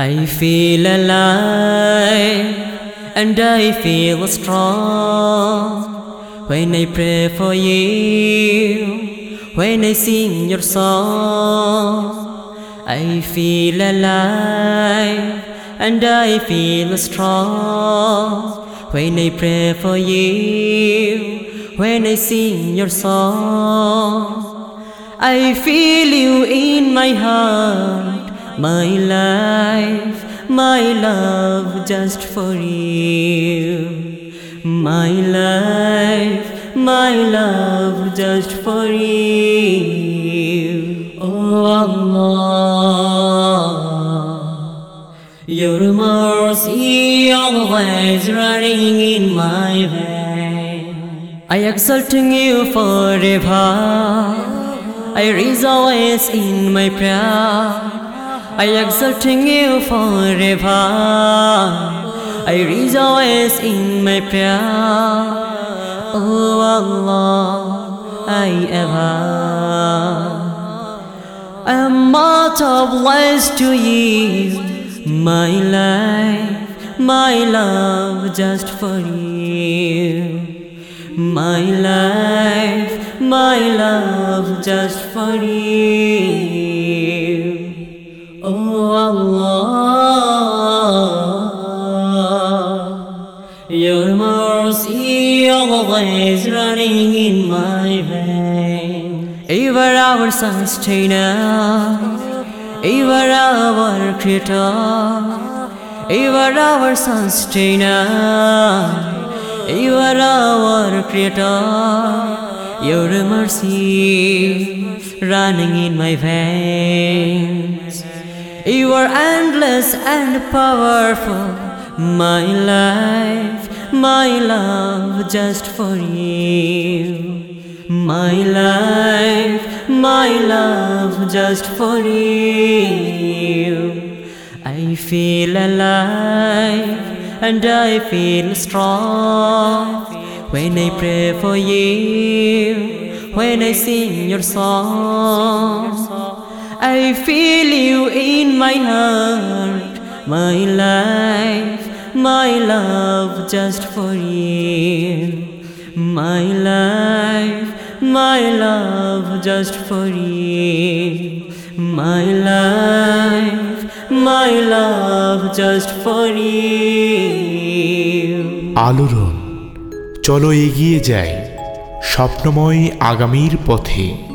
I feel alive and I feel strong when I pray for you, when I sing your song. I feel alive and I feel strong when I pray for you, when I sing your song. I feel you in my heart my life, my love just for you. My life, my love just for you. Oh Allah, your mercy always running in my vein. I exalting you forever. I rejoice in my prayer. I exalting you forever. I rejoice in my prayer. Oh Allah, I ever. I am much obliged to you, my life, my love just for you. My life, my love just for you. Oh Allah, your mercy always running in my veins. Are our sustainer, are our creator, are our sustainer, are our creator. Your mercy running in my veins. You are endless and powerful, my life, my love just for you. My life, my love just for you. I feel alive and I feel strong when I pray for you, when I sing your song. I feel you in my heart, my life, my love just for you. My life, my love just for you. My life, my love just for you. আলোড়ন চলো এগিয়ে যাই স্বপ্নময় আগামীর পথে